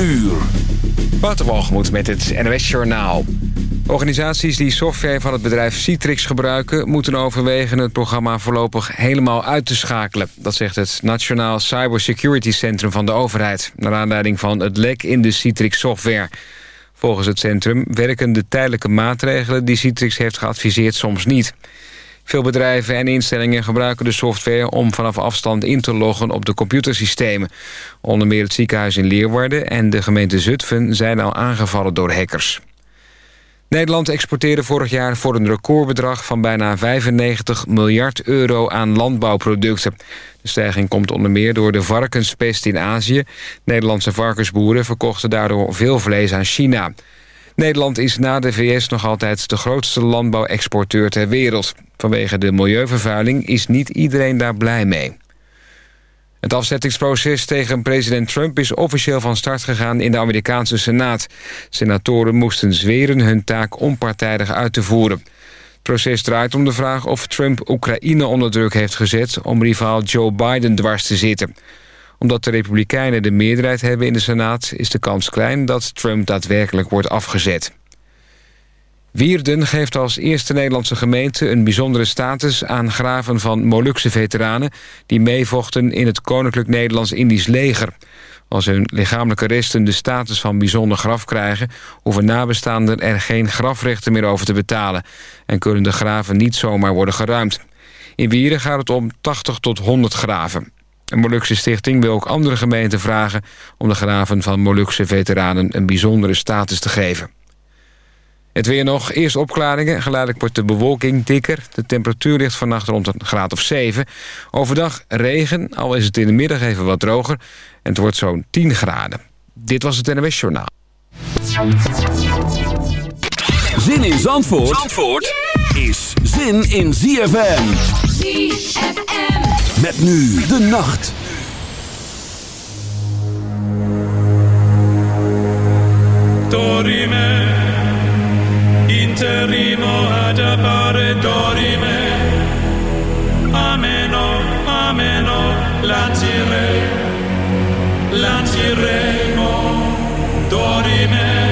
uur. Waterwalgemoed met het NOS Journaal. Organisaties die software van het bedrijf Citrix gebruiken... moeten overwegen het programma voorlopig helemaal uit te schakelen. Dat zegt het Nationaal Cybersecurity Centrum van de overheid... naar aanleiding van het lek in de Citrix software. Volgens het centrum werken de tijdelijke maatregelen... die Citrix heeft geadviseerd soms niet... Veel bedrijven en instellingen gebruiken de software om vanaf afstand in te loggen op de computersystemen. Onder meer het ziekenhuis in Leeuwarden en de gemeente Zutphen zijn al aangevallen door hackers. Nederland exporteerde vorig jaar voor een recordbedrag van bijna 95 miljard euro aan landbouwproducten. De stijging komt onder meer door de varkenspest in Azië. Nederlandse varkensboeren verkochten daardoor veel vlees aan China. Nederland is na de VS nog altijd de grootste landbouwexporteur ter wereld. Vanwege de milieuvervuiling is niet iedereen daar blij mee. Het afzettingsproces tegen president Trump is officieel van start gegaan in de Amerikaanse Senaat. Senatoren moesten zweren hun taak onpartijdig uit te voeren. Het proces draait om de vraag of Trump Oekraïne onder druk heeft gezet... om rivaal Joe Biden dwars te zitten. Omdat de Republikeinen de meerderheid hebben in de Senaat... is de kans klein dat Trump daadwerkelijk wordt afgezet. Wierden geeft als eerste Nederlandse gemeente een bijzondere status aan graven van Molukse veteranen die meevochten in het Koninklijk Nederlands-Indisch leger. Als hun lichamelijke resten de status van bijzonder graf krijgen... hoeven nabestaanden er geen grafrechten meer over te betalen... en kunnen de graven niet zomaar worden geruimd. In Wieren gaat het om 80 tot 100 graven. Een Molukse stichting wil ook andere gemeenten vragen... om de graven van Molukse veteranen een bijzondere status te geven. Het weer nog. Eerst opklaringen. Geleidelijk wordt de bewolking dikker. De temperatuur ligt vannacht rond een graad of 7. Overdag regen, al is het in de middag even wat droger. En het wordt zo'n 10 graden. Dit was het NWS Journaal. Zin in Zandvoort, Zandvoort is zin in ZFM. ZFM. Met nu de nacht. Dorime, interimo ad appare dorime. Ameno, ameno, lancire, lanciremo, dorime.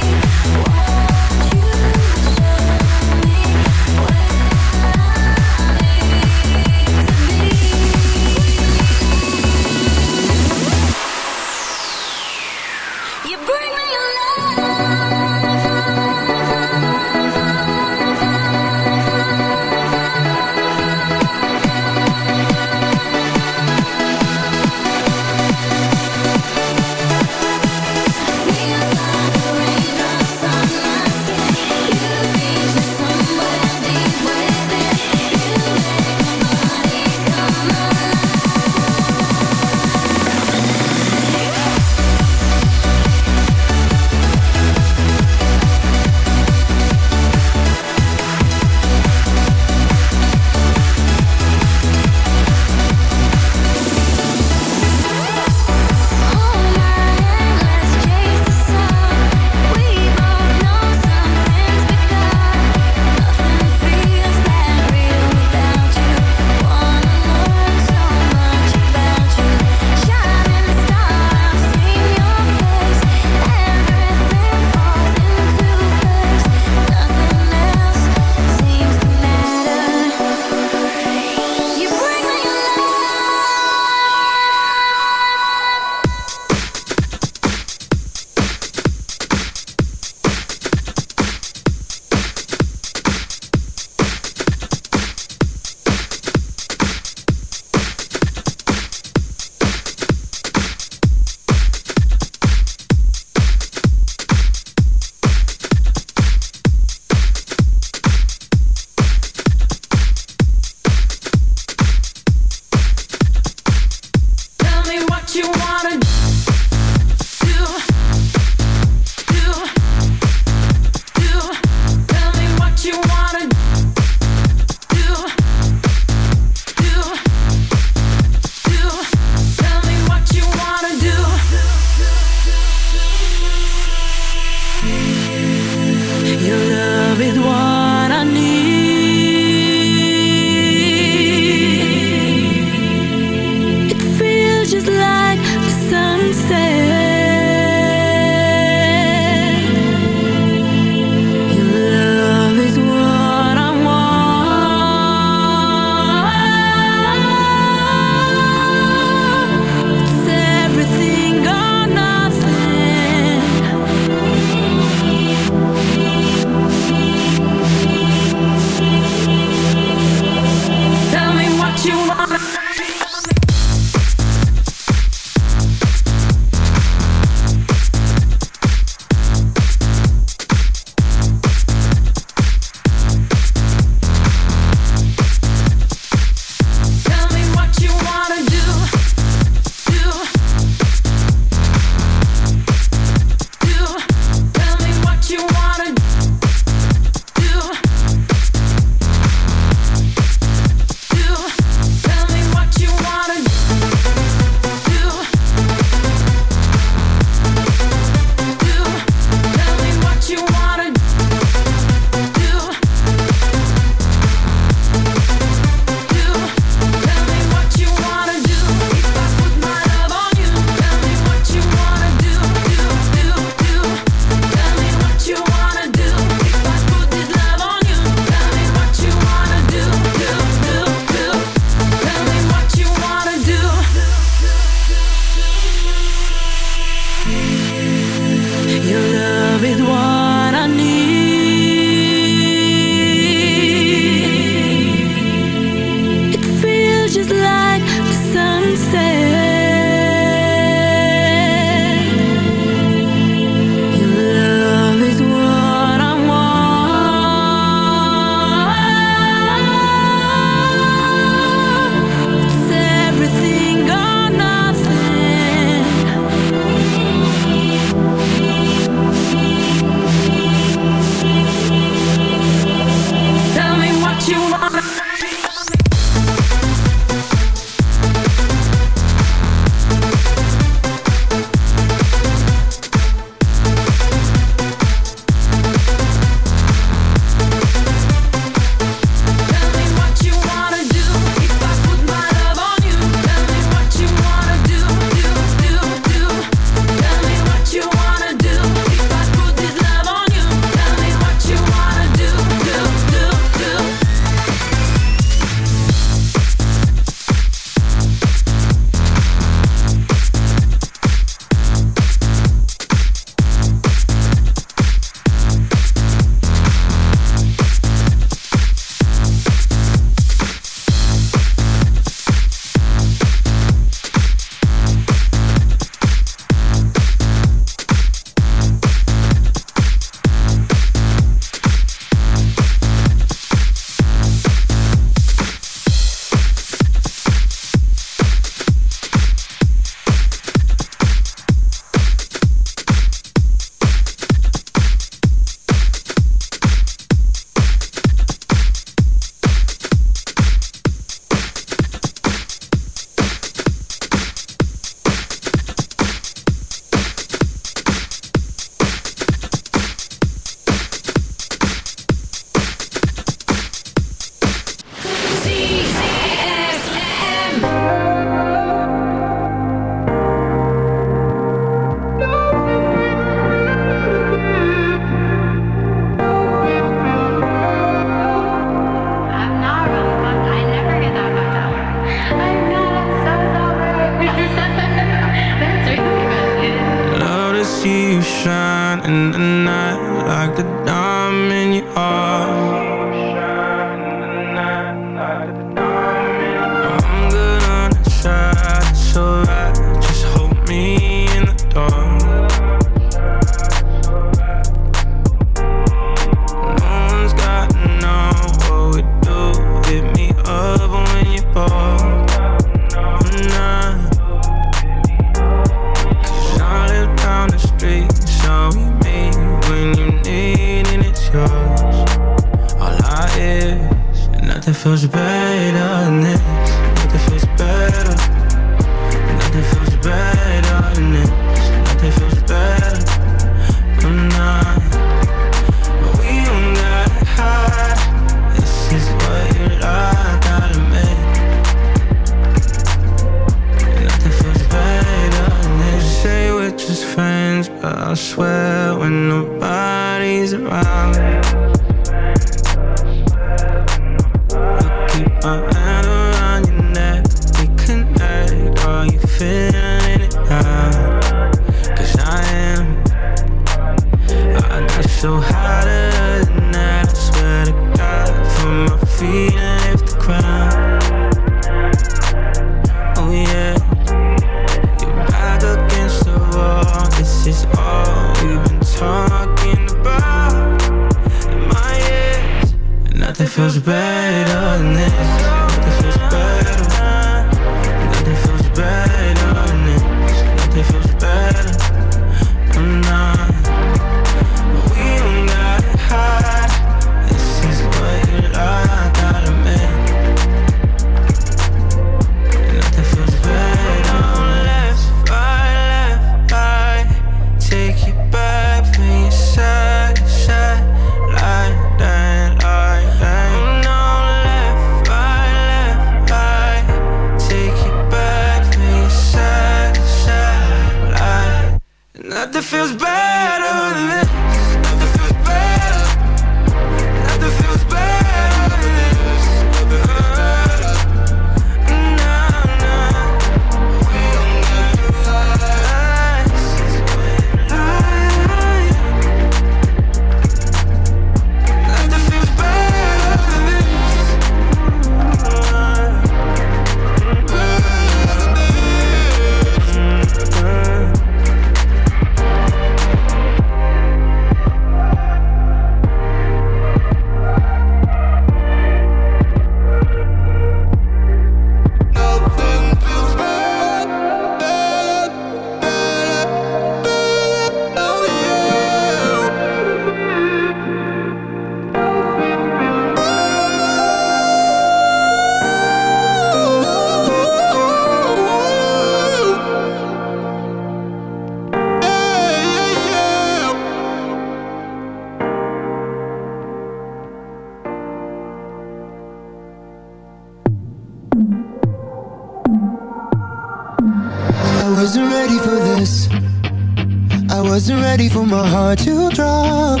I wasn't ready for my heart to drop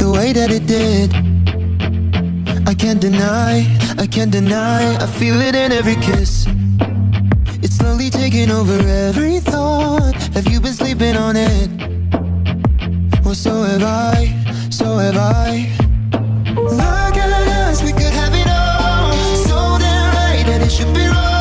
the way that it did. I can't deny, I can't deny, I feel it in every kiss. It's slowly taking over every thought. Have you been sleeping on it? Well, so have I, so have I. Look at us, we could have it all. So damn right, and it should be wrong.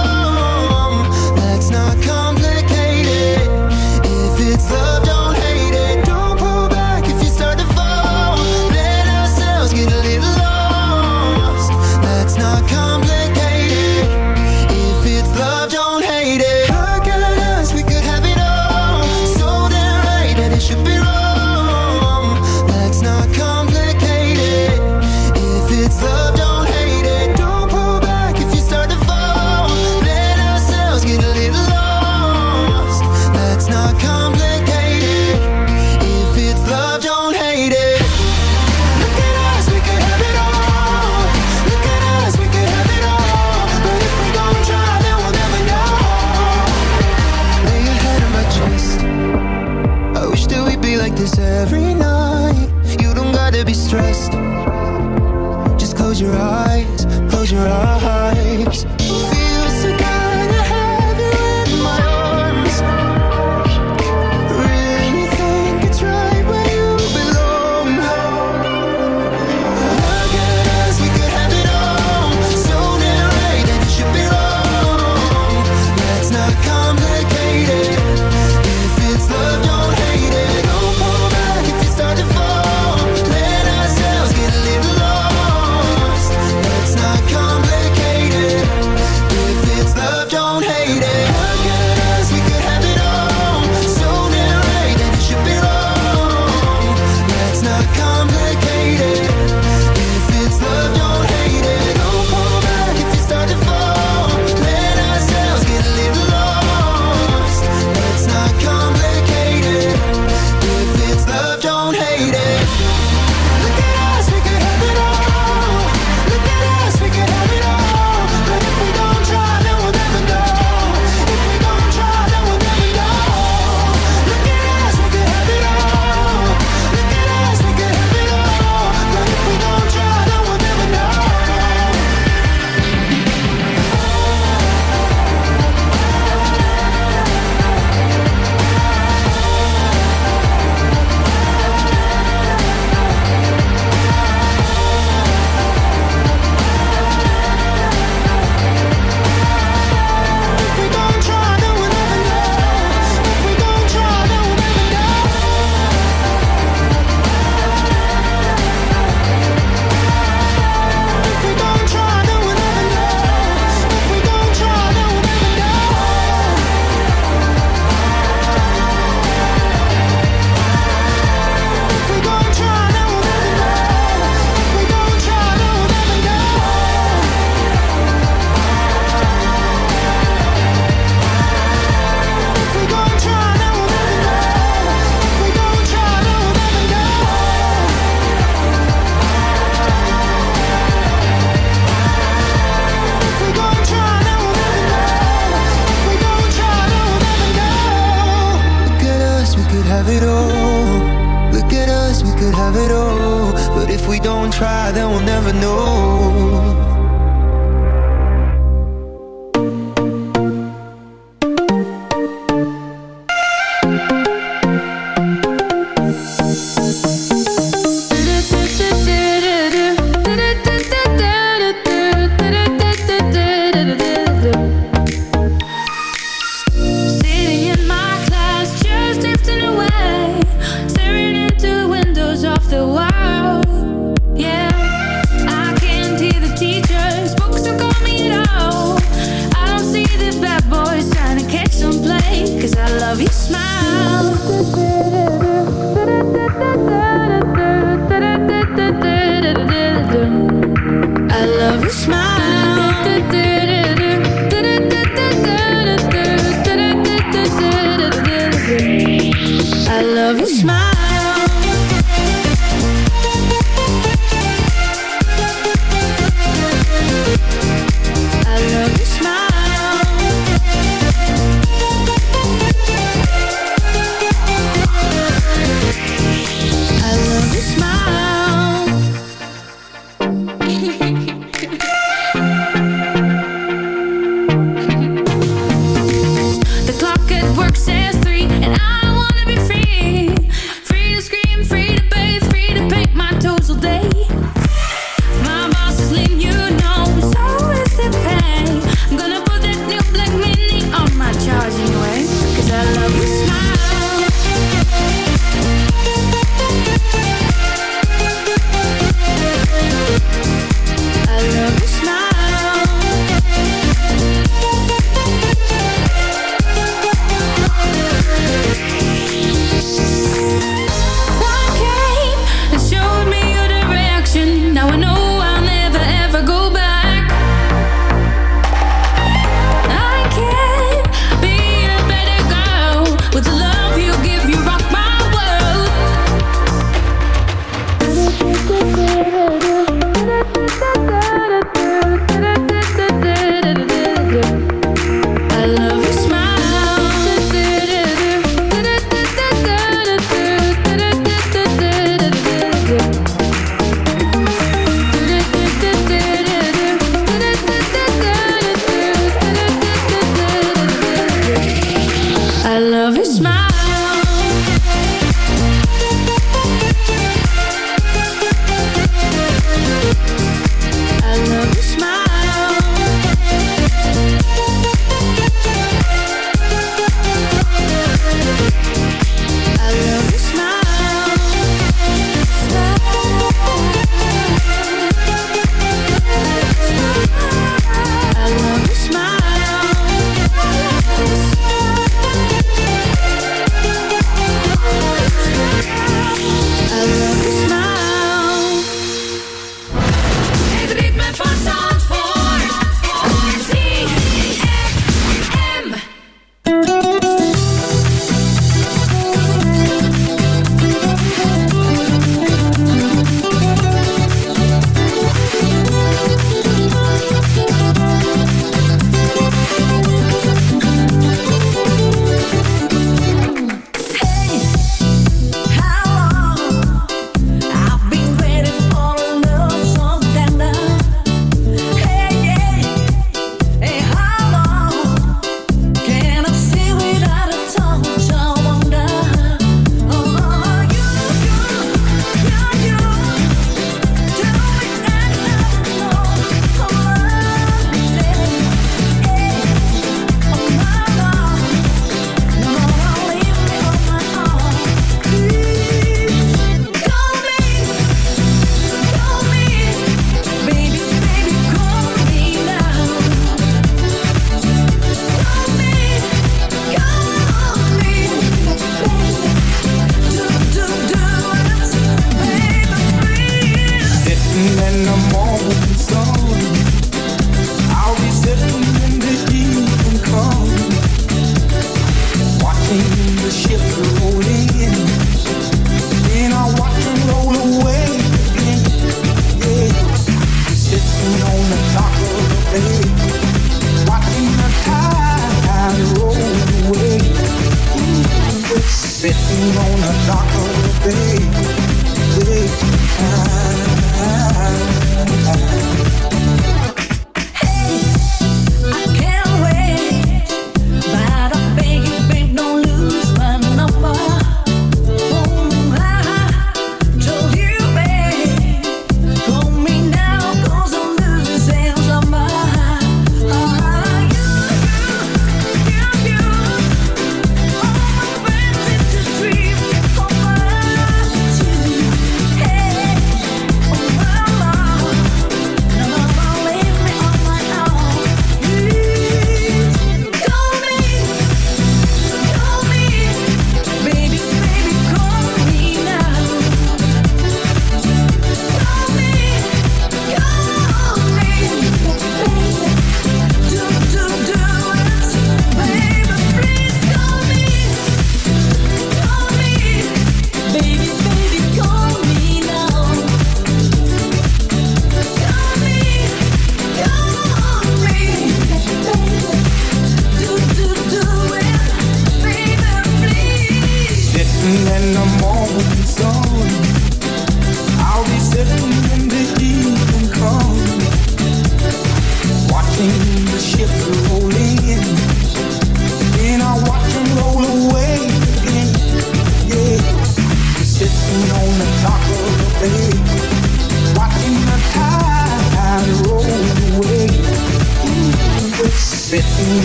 Look at us, we could have it all. But if we don't try, then we'll never know.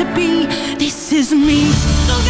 to be. This is me.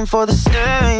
looking for the stain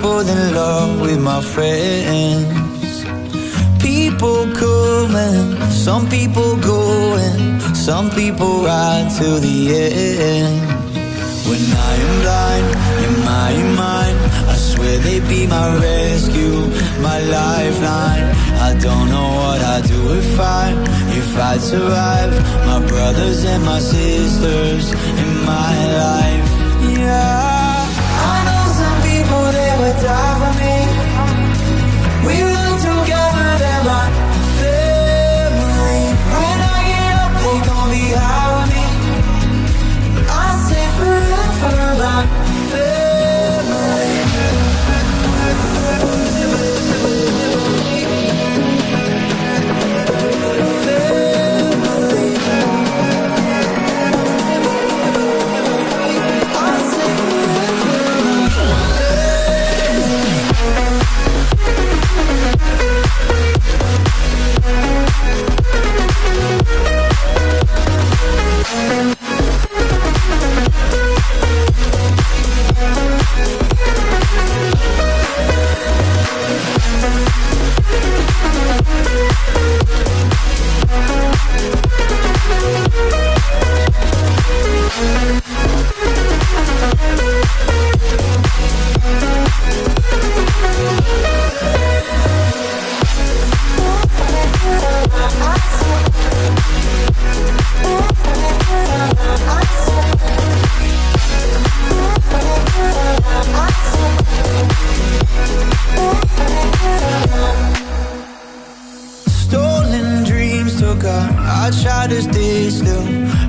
deeper than love with my friends. People coming, some people going, some people ride till the end. When I am blind, in my mind, I swear they'd be my rescue, my lifeline. I don't know what I'd do if I, if I'd survive. My brothers and my sisters in my life. Yeah, die for me. We I tried to stay still.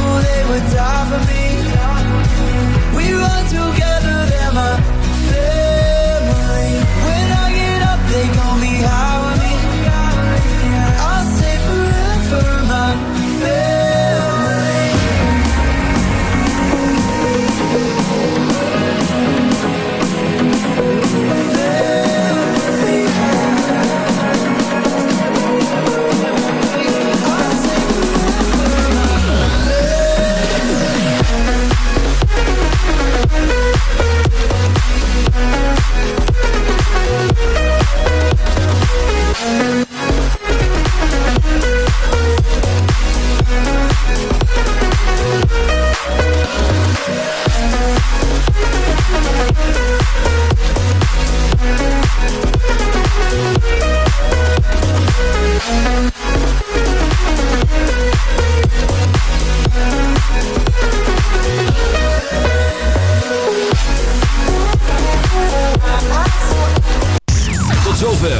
people they would die for me.